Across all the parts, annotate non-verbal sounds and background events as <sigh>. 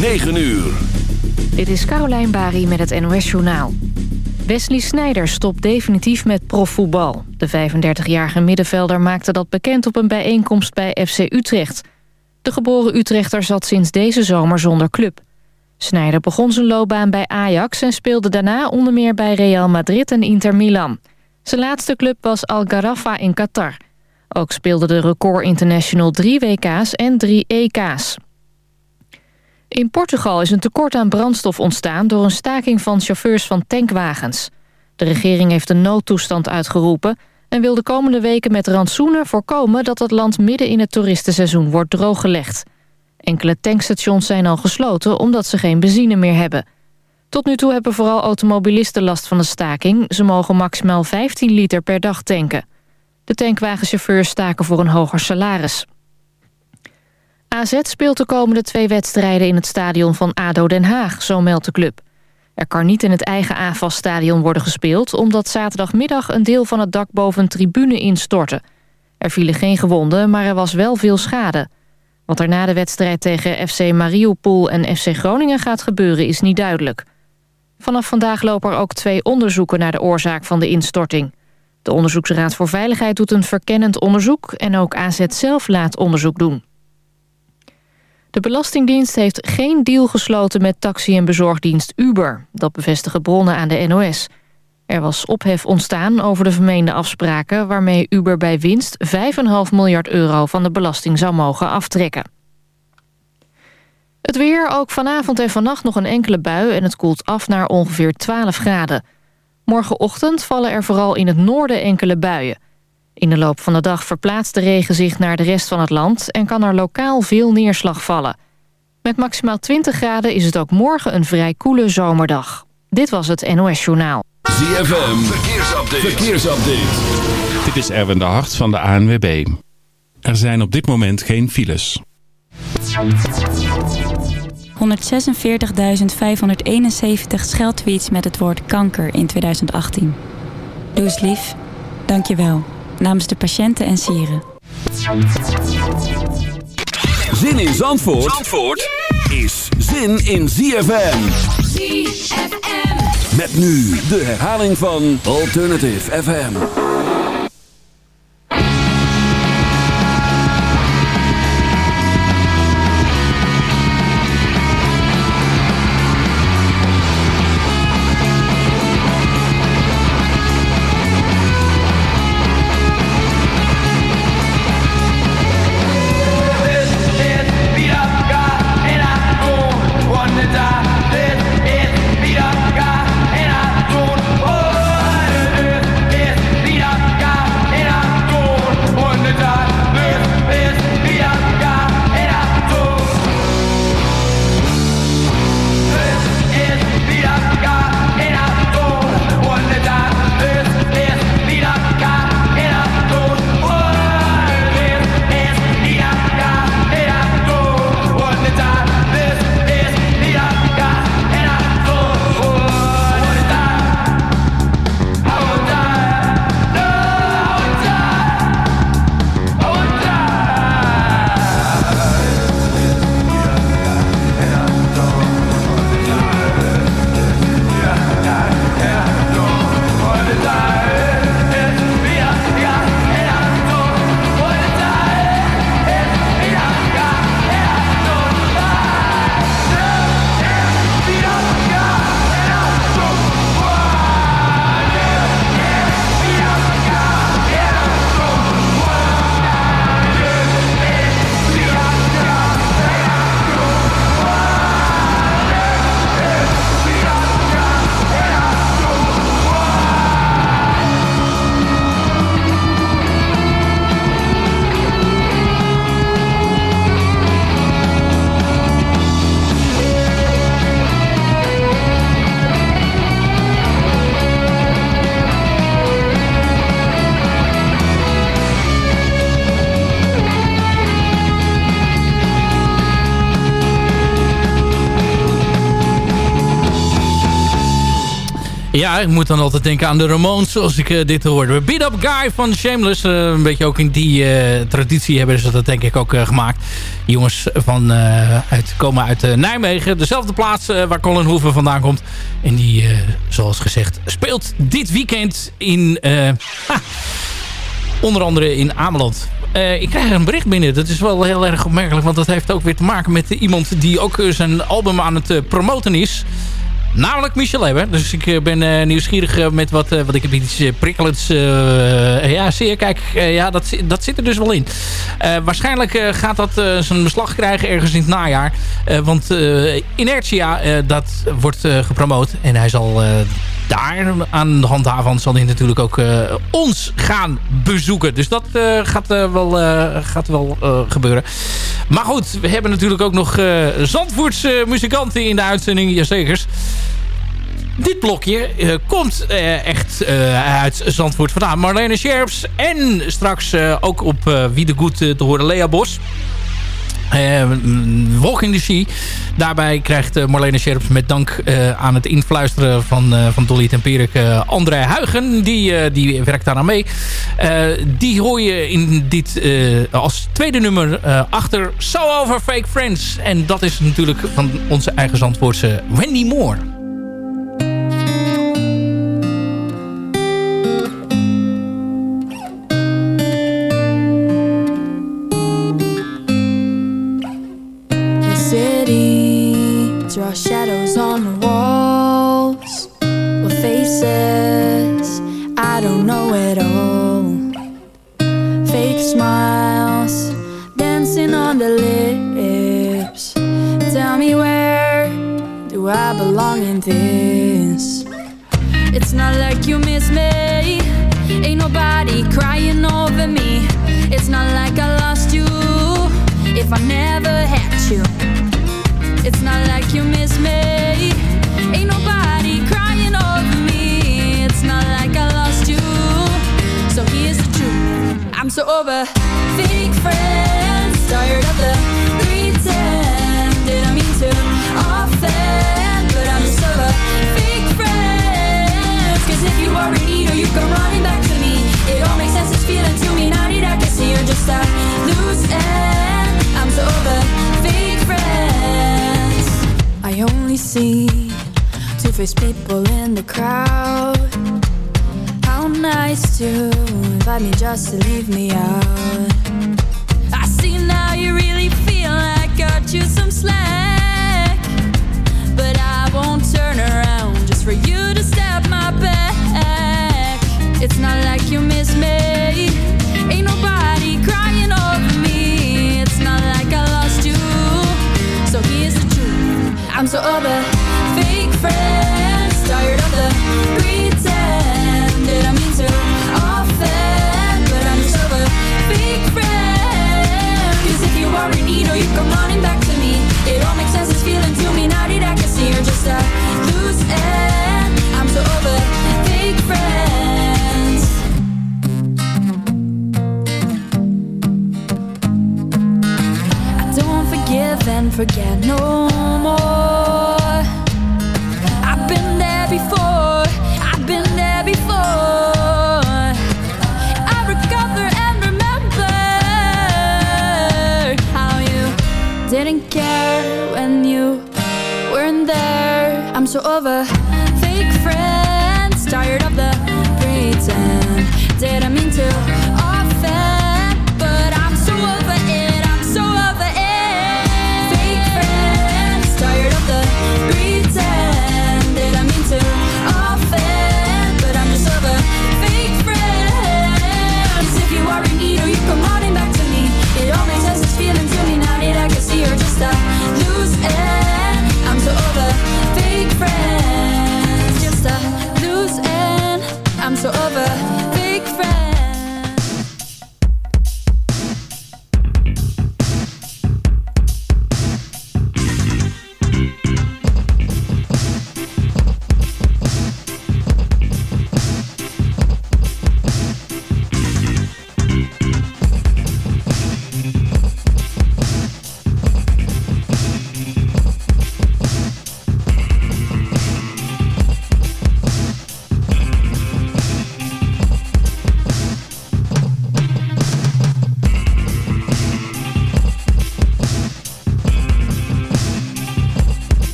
9 uur. Dit is Carolijn Bari met het NOS Journaal. Wesley Sneijder stopt definitief met profvoetbal. De 35-jarige middenvelder maakte dat bekend op een bijeenkomst bij FC Utrecht. De geboren Utrechter zat sinds deze zomer zonder club. Sneijder begon zijn loopbaan bij Ajax... en speelde daarna onder meer bij Real Madrid en Inter Milan. Zijn laatste club was Al Garafa in Qatar. Ook speelde de record international drie WK's en drie EK's. In Portugal is een tekort aan brandstof ontstaan... door een staking van chauffeurs van tankwagens. De regering heeft een noodtoestand uitgeroepen... en wil de komende weken met rantsoenen voorkomen... dat het land midden in het toeristenseizoen wordt drooggelegd. Enkele tankstations zijn al gesloten omdat ze geen benzine meer hebben. Tot nu toe hebben vooral automobilisten last van de staking. Ze mogen maximaal 15 liter per dag tanken. De tankwagenchauffeurs staken voor een hoger salaris. AZ speelt de komende twee wedstrijden in het stadion van ADO Den Haag, zo meldt de club. Er kan niet in het eigen AFAS-stadion worden gespeeld... omdat zaterdagmiddag een deel van het dak boven een tribune instortte. Er vielen geen gewonden, maar er was wel veel schade. Wat er na de wedstrijd tegen FC Mariupol en FC Groningen gaat gebeuren is niet duidelijk. Vanaf vandaag lopen er ook twee onderzoeken naar de oorzaak van de instorting. De Onderzoeksraad voor Veiligheid doet een verkennend onderzoek... en ook AZ zelf laat onderzoek doen. De Belastingdienst heeft geen deal gesloten met taxi- en bezorgdienst Uber. Dat bevestigen bronnen aan de NOS. Er was ophef ontstaan over de vermeende afspraken... waarmee Uber bij winst 5,5 miljard euro van de belasting zou mogen aftrekken. Het weer, ook vanavond en vannacht nog een enkele bui... en het koelt af naar ongeveer 12 graden. Morgenochtend vallen er vooral in het noorden enkele buien. In de loop van de dag verplaatst de regen zich naar de rest van het land... en kan er lokaal veel neerslag vallen. Met maximaal 20 graden is het ook morgen een vrij koele zomerdag. Dit was het NOS Journaal. ZFM, verkeersupdate. verkeersupdate. Dit is Erwin de Hart van de ANWB. Er zijn op dit moment geen files. 146.571 scheldtweets met het woord kanker in 2018. Doe eens lief. Dank je wel. Namens de patiënten en sieren. Zin in Zandvoort, Zandvoort is zin in ZFM. ZFM. Met nu de herhaling van Alternative FM. Ja, ik moet dan altijd denken aan de Ramones als ik uh, dit hoorde. Beat Up Guy van Shameless. Uh, een beetje ook in die uh, traditie hebben ze dat denk ik ook gemaakt. jongens van, uit, komen uit Nijmegen. Dezelfde plaats waar Colin Hoeven vandaan komt. En die, zoals gezegd, speelt dit weekend in... Onder andere in Ameland. ik krijg een bericht binnen. Dat is wel heel erg opmerkelijk. Want dat heeft ook weer te maken met iemand die ook zijn album aan het promoten is. Namelijk Michel Hebber. Dus ik eh, ben uh, nieuwsgierig eh, met wat, wat ik heb iets prikkelends. ja, zie kijk, ja, dat, dat zit er dus wel in. waarschijnlijk gaat dat zijn beslag krijgen ergens in het najaar. want Inertia, dat wordt gepromoot. En hij zal daar aan de hand daarvan zal hij natuurlijk ook ons gaan bezoeken. Dus dat gaat wel, gaat wel gebeuren. Maar goed, we hebben natuurlijk ook nog Zandvoortse muzikanten in de uitzending. Jazekers. Dit blokje uh, komt uh, echt uh, uit Zandvoort vandaan. Marlene Scherps en straks ook op Wie de Goed te horen Lea Bos. Walking the Sea. Daarbij krijgt Marlene Scherps met dank aan het influisteren van, van Dolly Temperik André Huigen. Die, die werkt daar aan mee. die hoor je in dit als tweede nummer achter So Over Fake Friends. En dat is natuurlijk van onze eigen Zandvoortse Wendy Moore. stop. I'm so over fake friends. I only see two-faced people in the crowd. How nice to invite me just to leave me out. I see now you really feel like got you some slack, but I won't turn around just for you to stab my back. It's not like you miss me. so all the fake friends Tired of the pretend Did I mean to offend But I'm just over fake friends Cause if you are in need or you come running back to me It all makes sense, This feeling to me Now did I can see you're just a loose end. I'm so over fake friends forget no more. I've been there before. I've been there before. I recover and remember how you didn't care when you weren't there. I'm so over.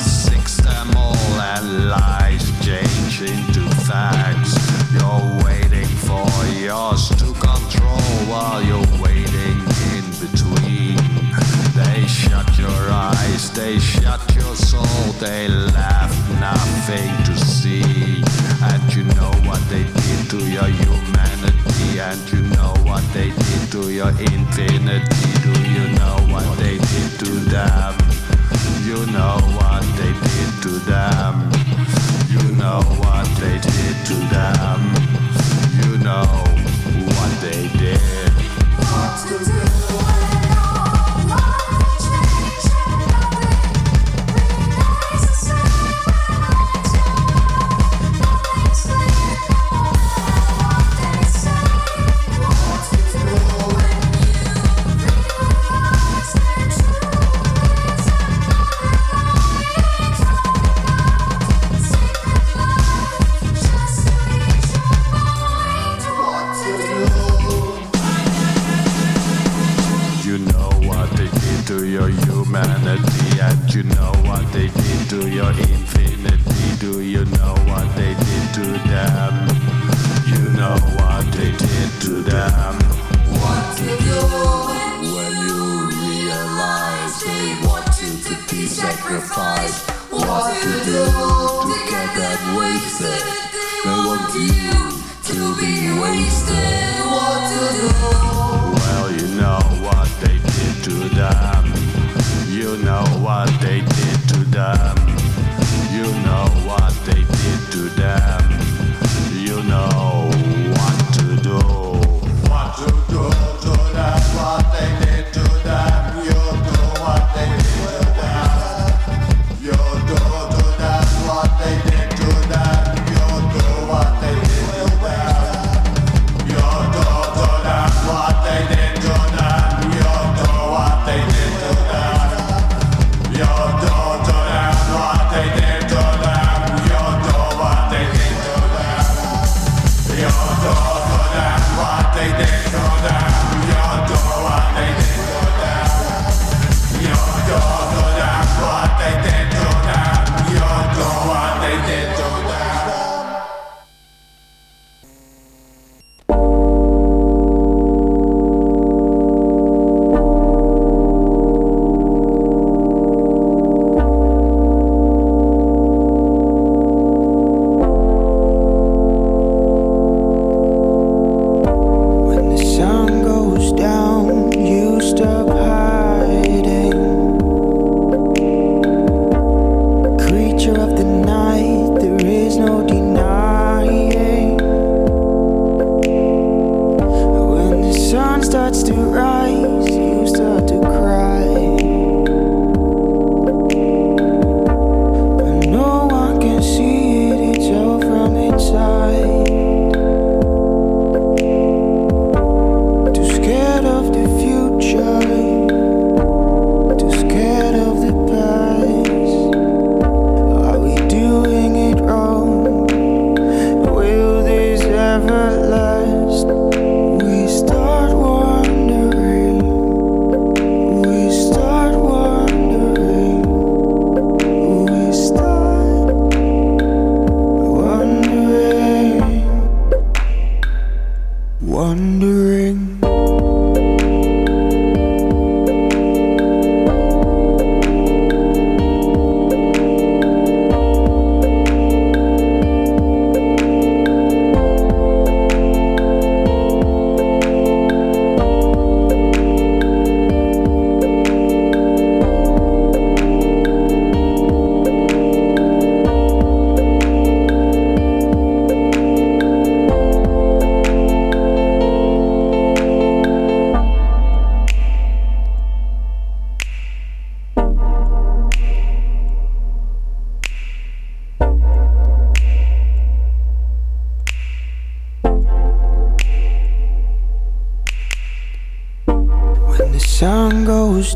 six them all and lies change into facts. You're waiting for yours to control while you're waiting in between. They shut your eyes, they shut your soul, they laugh. nothing to see. And you know what they did to your humanity, and you know what they did to your infinity. Do you know what they did to them? You know.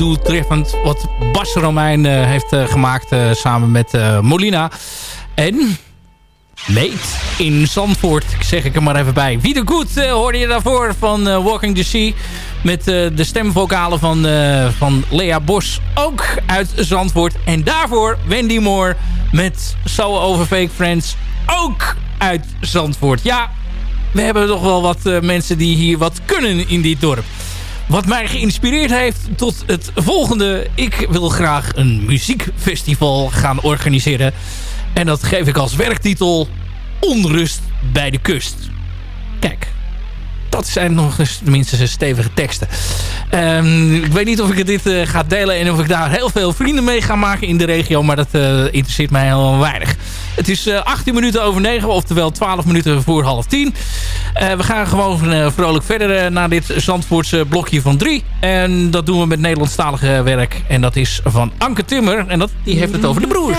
Doeltreffend wat Bas Romein uh, heeft uh, gemaakt uh, samen met Molina. En Meet in Zandvoort, zeg ik er maar even bij. Wie de Goed hoorde je daarvoor van Walking the Sea. Met de stemvokalen van, van Lea Bos, ook uit Zandvoort. En daarvoor Wendy Moore met So Over Fake Friends, ook uit Zandvoort. Ja, we hebben toch wel wat mensen die hier wat kunnen in dit dorp. Wat mij geïnspireerd heeft tot het volgende. Ik wil graag een muziekfestival gaan organiseren. En dat geef ik als werktitel Onrust bij de kust. Kijk, dat zijn nog eens tenminste stevige teksten. Um, ik weet niet of ik dit uh, ga delen en of ik daar heel veel vrienden mee ga maken in de regio. Maar dat uh, interesseert mij heel weinig. Het is uh, eh, 18 minuten over 9, oftewel 12 minuten voor half 10. we gaan gewoon vrolijk verder naar dit Zandvoortse blokje van 3. En dat doen we met Nederlandstalige werk. En dat is van Anke Timmer. En dat, die heeft het over de broers.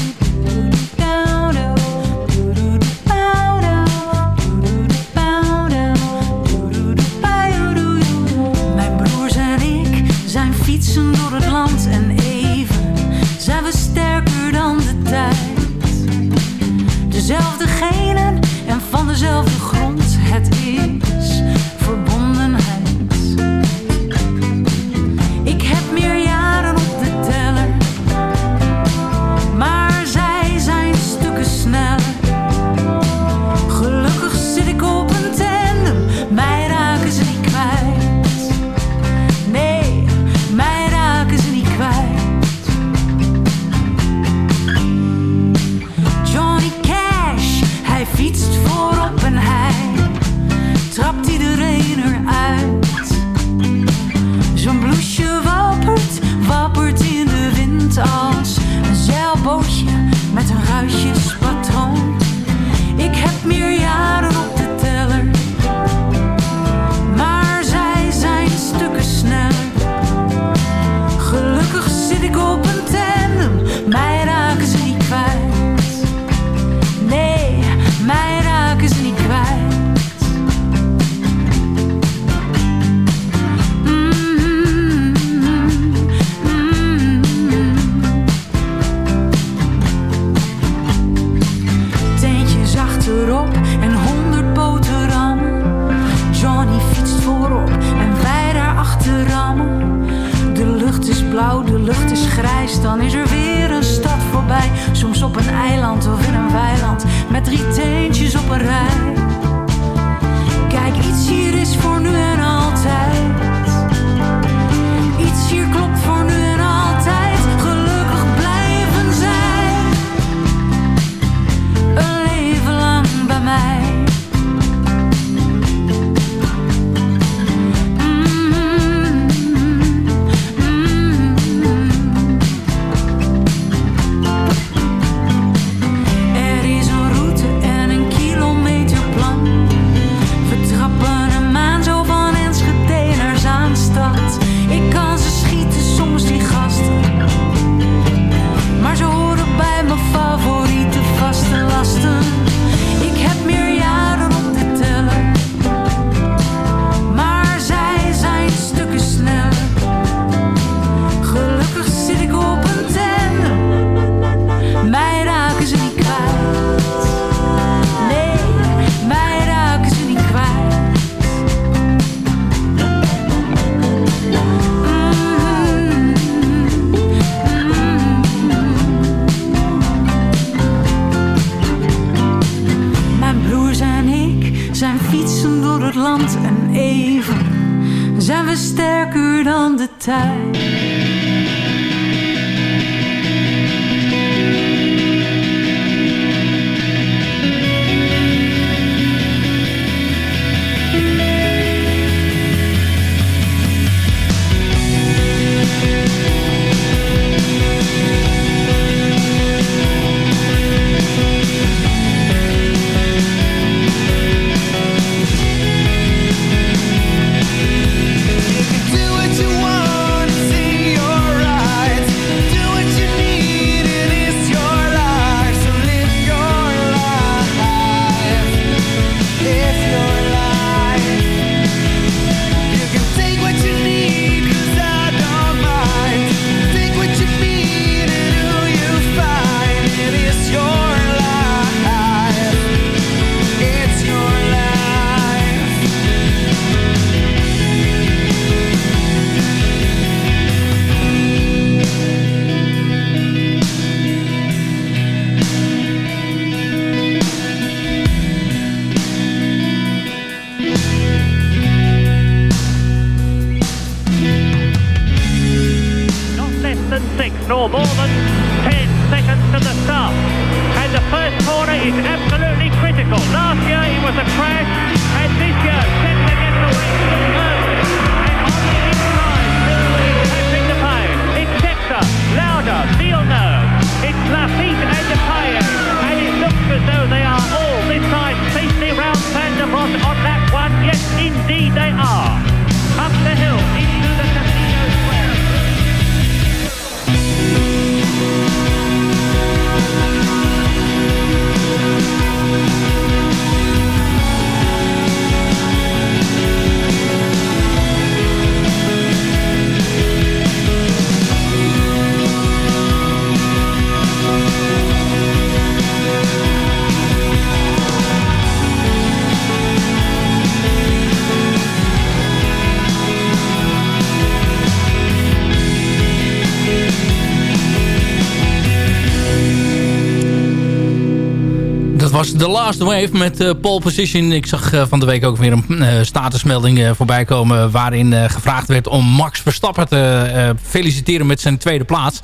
The Last Wave met eh, pole position. Ik zag eh, van de week ook weer een eh, statusmelding voorbij komen... waarin gevraagd werd om Max Verstappen te feliciteren met zijn tweede plaats.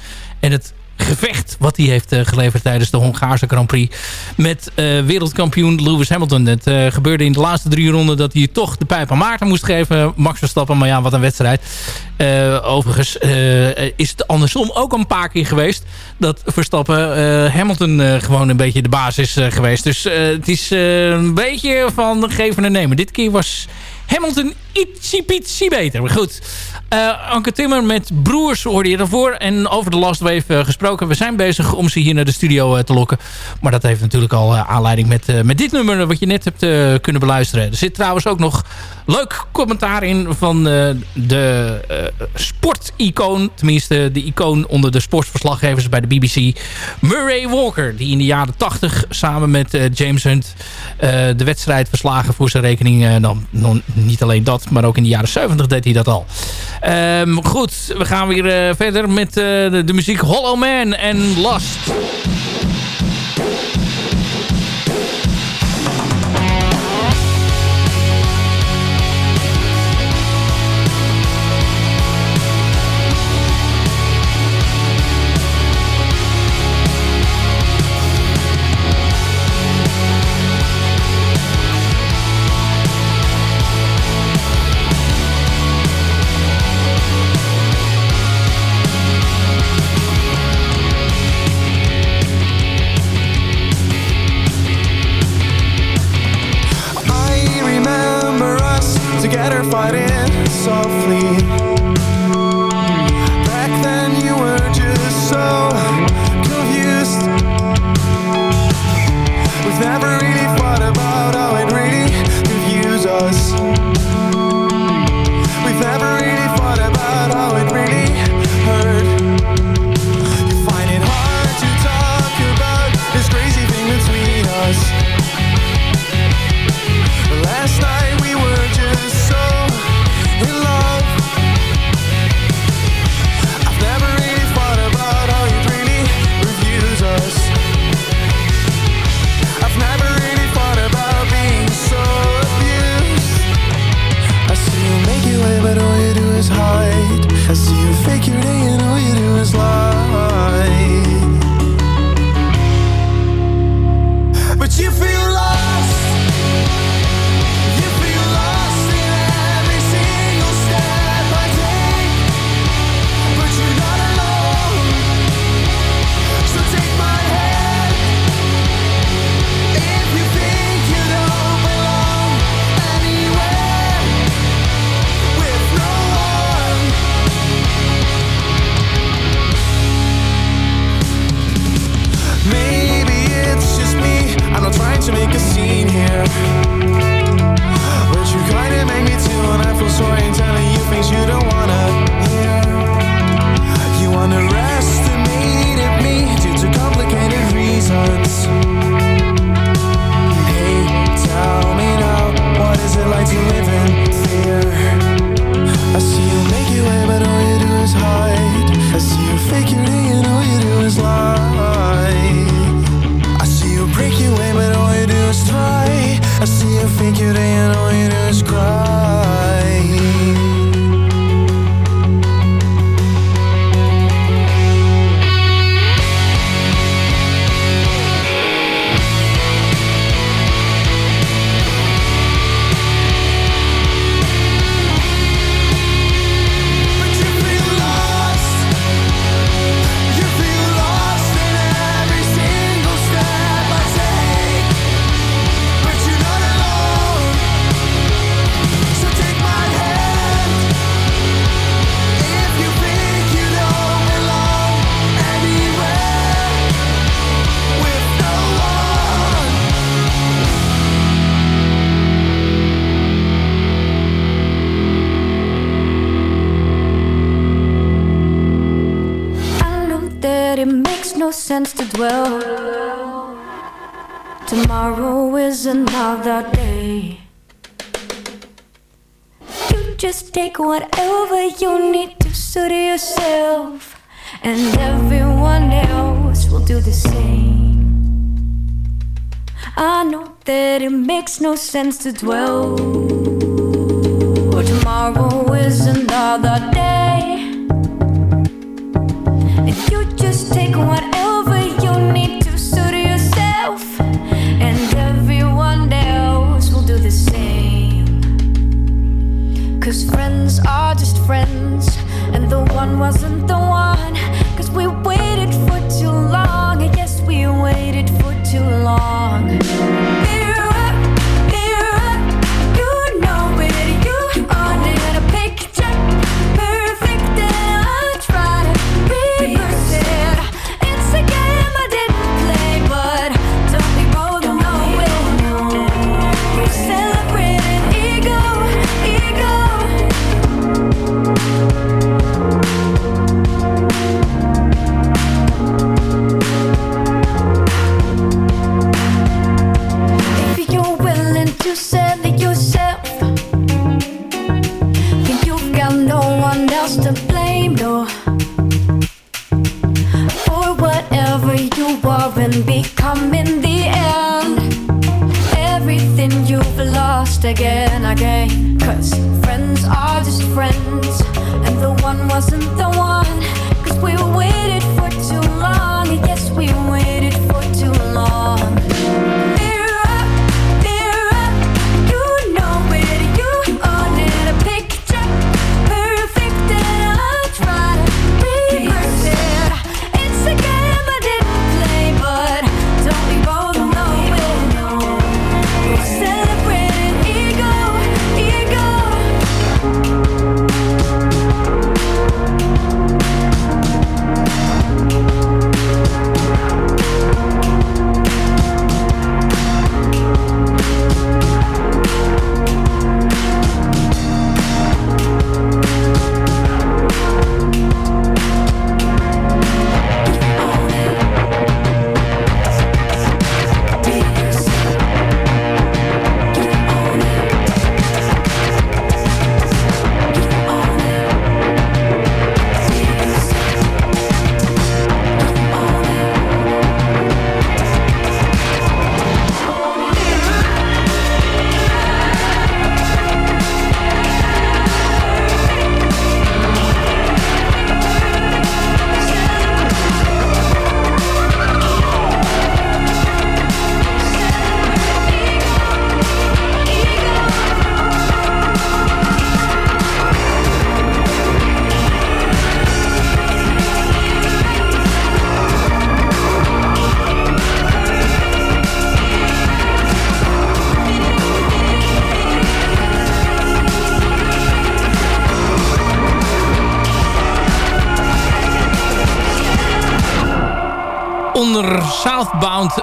Gevecht wat hij heeft eh, geleverd tijdens de Hongaarse Grand Prix... met eh, wereldkampioen Lewis Hamilton. Het eh, gebeurde in de laatste drie ronden dat hij toch de pijp aan Maarten moest geven. Max Verstappen, maar ja, wat een wedstrijd. Overigens is het andersom ook een paar keer geweest... dat Verstappen Hamilton gewoon een beetje de baas is geweest. Dus het is een beetje van geven en nemen. Dit keer was Hamilton ietsie pietsie beter. Maar goed, eh, Anke Timmer met Broers hoorde je daarvoor. En over de Last Wave eh, gesproken. We zijn bezig om ze hier naar de studio eh, te lokken. Maar dat heeft natuurlijk al aanleiding met, met dit nummer... wat je net hebt kunnen beluisteren. Er zit trouwens ook nog leuk commentaar in van de sporticoon. Tenminste, de icoon onder de sportverslaggevers bij de BBC. Murray Walker, die in de jaren 80 samen met James Hunt... de wedstrijd verslagen voor zijn rekening. dan, dan niet alleen dat, maar ook in de jaren 70 deed hij dat al. Ehm, goed, we gaan weer eh, verder met eh, de, de muziek Hollow Man en Last. Us. Sense to dwell.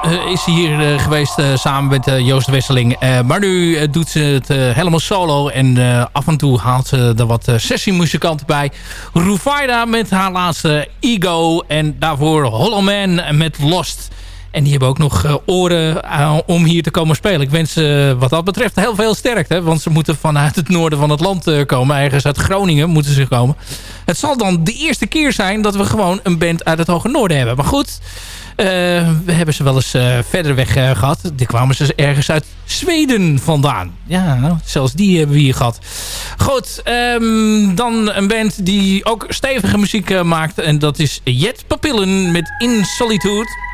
Eh, is ze hier eh, geweest eh, samen met Joost Wesseling. Maar nu doet ze het helemaal solo. En af en toe haalt ze er wat sessiemuzikanten bij. Rufaida met haar laatste Ego. En daarvoor Hollow Man met Lost. En die hebben ook nog oren om hier te komen spelen. Ik wens ze wat dat betreft heel veel sterkte. Want ze moeten vanuit het noorden van het land komen. Ergens uit Groningen moeten ze komen. Het zal dan de eerste keer zijn dat we gewoon een band uit het hoge noorden hebben. Maar goed, we hebben ze wel eens eh, verder weg eh, gehad. Die kwamen ze ergens uit Zweden vandaan. Ja, zelfs die hebben we hier gehad. Goed, ehm, dan een band die ook stevige muziek eh, maakt. En dat is Jet Papillen met In Solitude.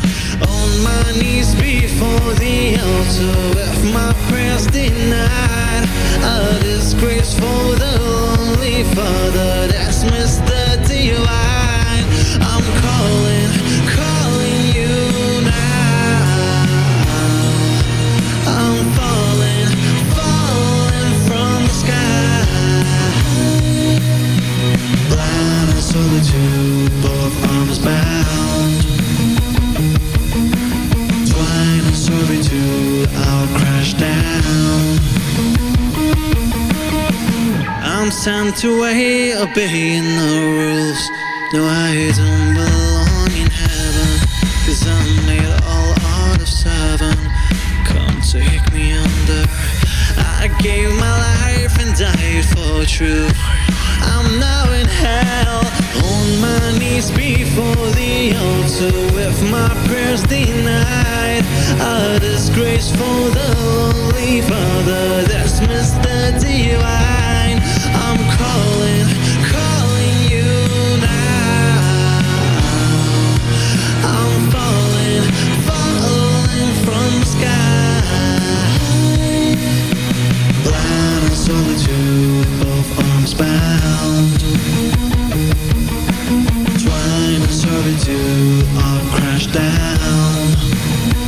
On my knees before the altar with my prayers denied. A disgrace for the lonely father that's Mr. Divine. I'm calling, calling you now. I'm falling, falling from the sky. Blind and solitude, both arms bound. I'll crash down. I'm sent away, obeying the rules. No, I don't belong in heaven. Cause I'm made all out of seven. Come take me under. I gave my life and died for truth. I'm now in hell. My knees before the altar with my prayers denied. A disgrace for the lonely father that's Mr. Divine. I'm calling, calling you now. I'm falling, falling from sky. Blind and solitude, both arms bound of you all crashed down.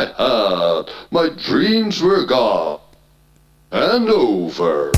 In my head, my dreams were gone and over.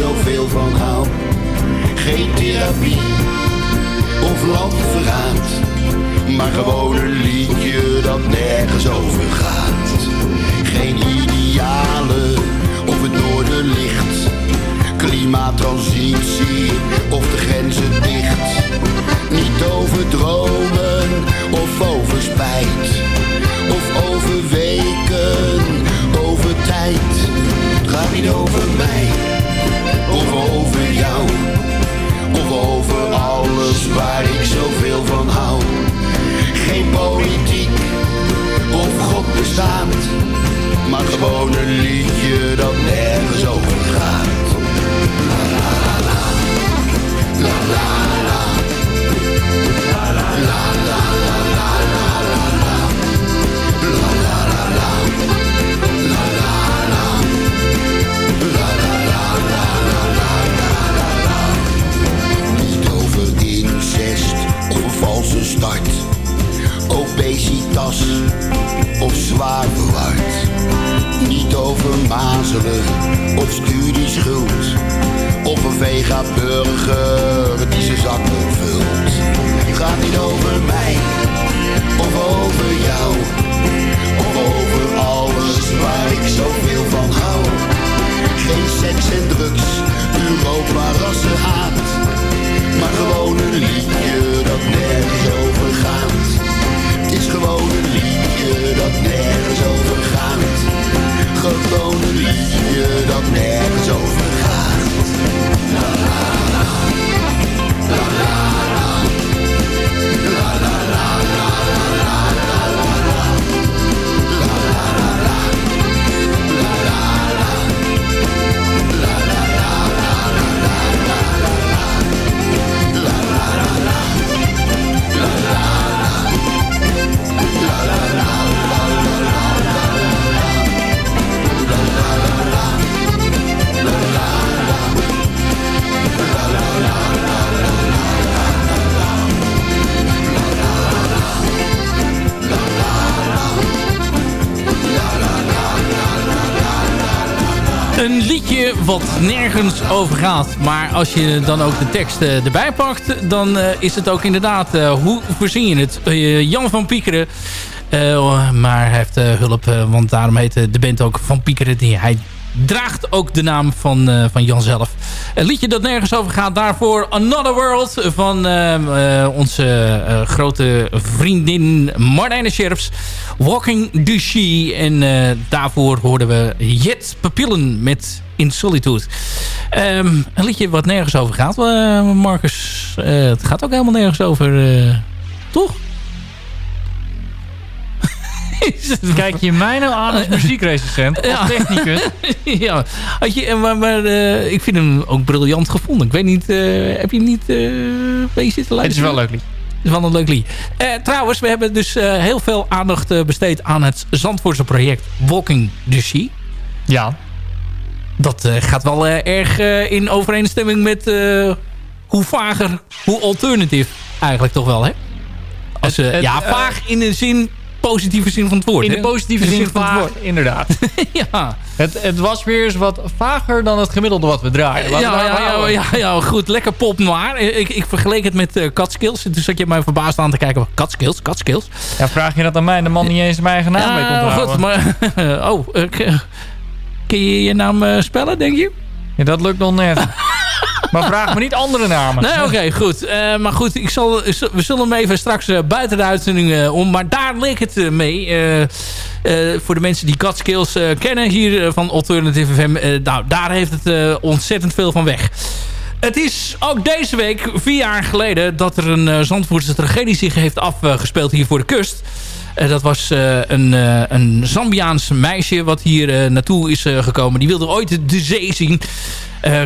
Zoveel van hou. Geen therapie of landverraad. Maar gewoon een liedje dat nergens over gaat. Geen idealen of het noorderlicht. Klimaattransitie of de grenzen dicht. Niet over dromen of over spijt. Of over weken, over tijd. Het gaat niet over mij of over jou. Of over alles waar ik zoveel van hou. Geen politiek of God bestaat. Maar gewoon een liedje dat nergens over gaat. La la la la. La la la. La la la la la la la la. Start. Obesitas of zwaar verward. Niet over mazelen of studieschuld. Of een vega-burger die zijn zakken vult. Het gaat niet over mij of over jou. Of over alles waar ik zoveel van hou. Geen seks en drugs, Europa rassenhaat. Maar gewoon een liedje dat nergens over gaat. Het is gewoon een liedje dat nergens over gaat. Gewoon een liedje dat nergens over gaat. Wat nergens over gaat. Maar als je dan ook de tekst eh, erbij pakt... dan eh, is het ook inderdaad... eh, hoe verzin je het? Jan van Piekeren... eh, maar hij heeft hulp, want daarom heet de band ook Van Piekeren. Die, hij draagt ook de naam van, van Jan zelf. Een liedje dat nergens over gaat. Daarvoor Another World van onze grote vriendin Marlijne Scherps. Walking the She. En daarvoor hoorden we Jet Papillen met In Solitude. Ehm, een liedje wat nergens over gaat. eh, Marcus, eh, het gaat ook helemaal nergens over. eh, toch? <laughs> Kijk je mij nou aan als <laughs> muziekrecensent? Als technicus? <laughs> ja, had je, maar, maar ik vind hem ook briljant gevonden. Ik weet niet, heb je hem niet uh, bij zitten luisteren? Het is wel leuk lied. Het is wel een leuk lied. Trouwens, we hebben dus heel veel aandacht besteed aan het Zandvoortse project Walking the Sea. Ja. Dat eh, gaat wel eh, erg eh, in overeenstemming met hoe vager, hoe alternatief eigenlijk toch wel, hè? Als, het, ja, vaag in de zin, positieve zin van het woord. In de positieve In zin van het woord. inderdaad. <laughs> ja. Het, het was weer eens wat vager dan het gemiddelde wat we draaien. Ja, ja, ja, ja, goed. Lekker pop noir. Ik, ik vergeleek het met uh, Catskills. Toen zat je mij verbaasd aan te kijken. Catskills, Catskills. Ja, vraag je dat aan mij? De man niet eens mijn eigen naam Ja, onthouden. goed. Maar, <laughs> oh, uh, kun je je naam uh, spellen, denk je? Ja, dat lukt nog net. <laughs> maar vraag me niet andere namen. Nee, oké, okay, goed. Uh, maar goed, ik zal, we zullen hem even straks uh, buiten de uitzending uh, om. Maar daar leek het mee. voor de mensen die Catskills kennen hier van Alternative FM. nou, daar heeft het ontzettend veel van weg. Het is ook deze week, vier jaar geleden... dat er een Zandvoortse tragedie zich heeft afgespeeld hier voor de kust. Uh, dat was uh, een, een Zambiaans meisje wat hier naartoe is gekomen. Die wilde ooit de zee zien.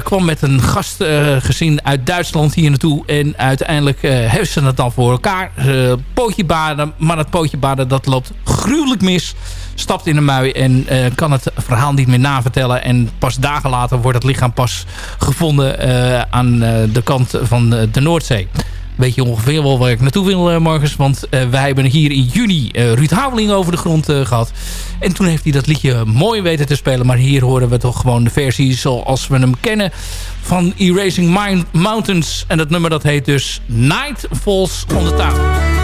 kwam met een gastgezin uit Duitsland hier naartoe. En uiteindelijk heeft ze het dan voor elkaar. pootje baden, maar dat pootje baden dat loopt gruwelijk mis stapt in de mui en uh, kan het verhaal niet meer navertellen. En pas dagen later wordt het lichaam pas gevonden uh, aan uh, de kant van de Noordzee. Weet je ongeveer wel waar ik naartoe wil, Marcus. Want wij hebben hier in juni Ruud Haveling over de grond gehad. En toen heeft hij dat liedje mooi weten te spelen. Maar hier horen we toch gewoon de versie zoals we hem kennen. Van Erasing Mind Mountains. En dat nummer dat heet dus Night Falls on the Town.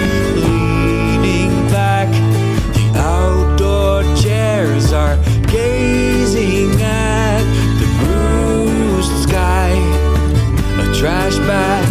trash bag.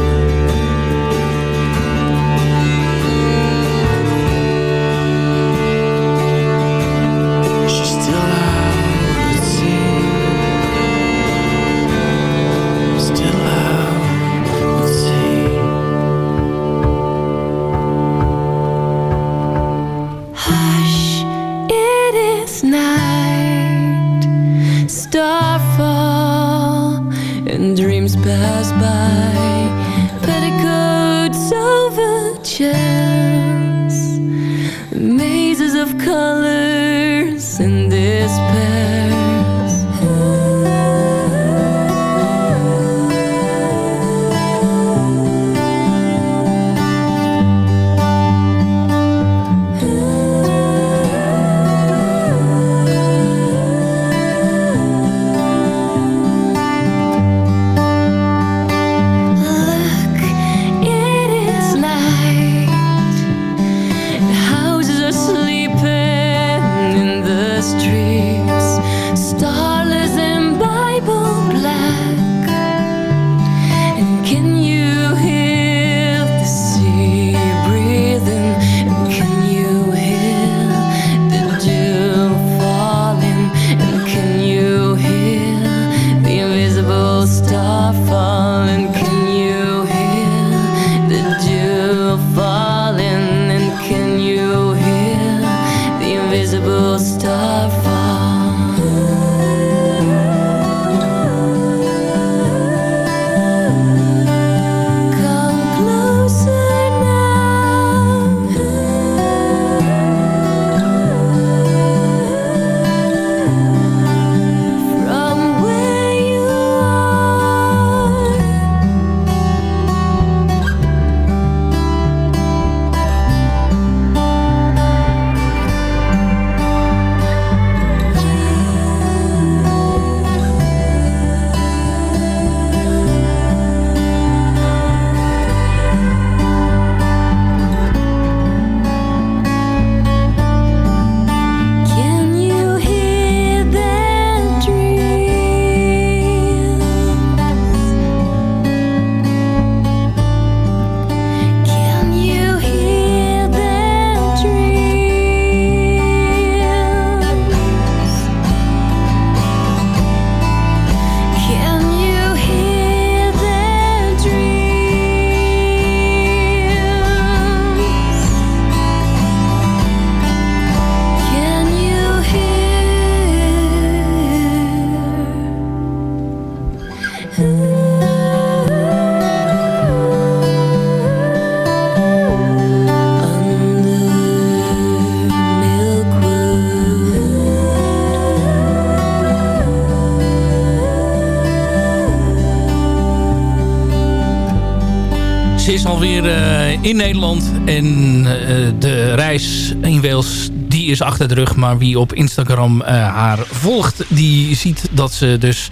In Nederland. En eh, de reis in Wales die is achter de rug. Maar wie op Instagram eh, haar volgt, die ziet dat ze dus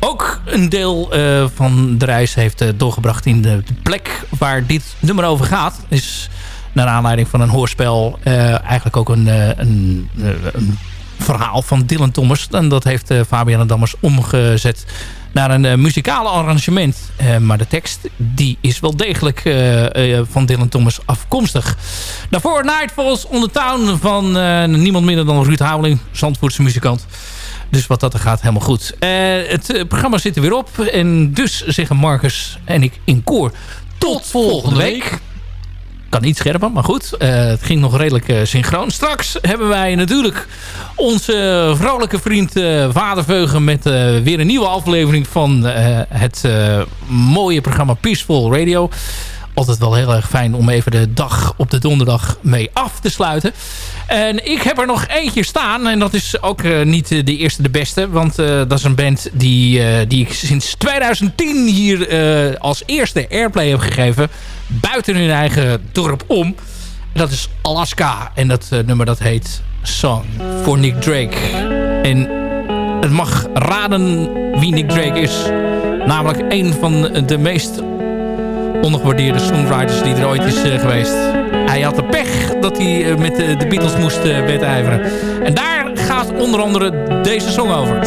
ook een deel eh, van de reis heeft doorgebracht in de, plek waar dit nummer over gaat. Is naar aanleiding van een hoorspel eigenlijk ook een, een, verhaal van Dylan Thomas. En dat heeft eh, Fabian Dammers omgezet naar een eh, muzikale arrangement. Eh, maar de tekst die is wel degelijk eh, van Dylan Thomas afkomstig. Daarvoor Nightfalls on the Town van niemand minder dan Ruud Houweling, Zandvoortse muzikant. Dus wat dat er gaat, helemaal goed. Het programma zit er weer op. En dus zeggen Marcus en ik in koor. Tot volgende week. Kan niet scherper, maar goed. Eh, het ging nog redelijk eh, synchroon. Straks hebben wij natuurlijk onze vrolijke vriend eh Vaderveugen... met weer een nieuwe aflevering van het mooie programma Peaceful Radio. Altijd wel heel erg fijn om even de dag op de donderdag mee af te sluiten. En ik heb er nog eentje staan. En dat is ook eh, niet eh, de eerste de beste. Want eh, dat is een band die, die ik sinds 2010 hier als eerste airplay heb gegeven. Buiten hun eigen dorp om. Dat is Alaska. En dat nummer dat heet Song voor Nick Drake. En het mag raden wie Nick Drake is. Namelijk een van de meest ondergewaardeerde songwriters die er ooit is eh, geweest. Hij had de pech dat hij eh, met de, de Beatles moest eh, wedijveren. En daar gaat onder andere deze song over.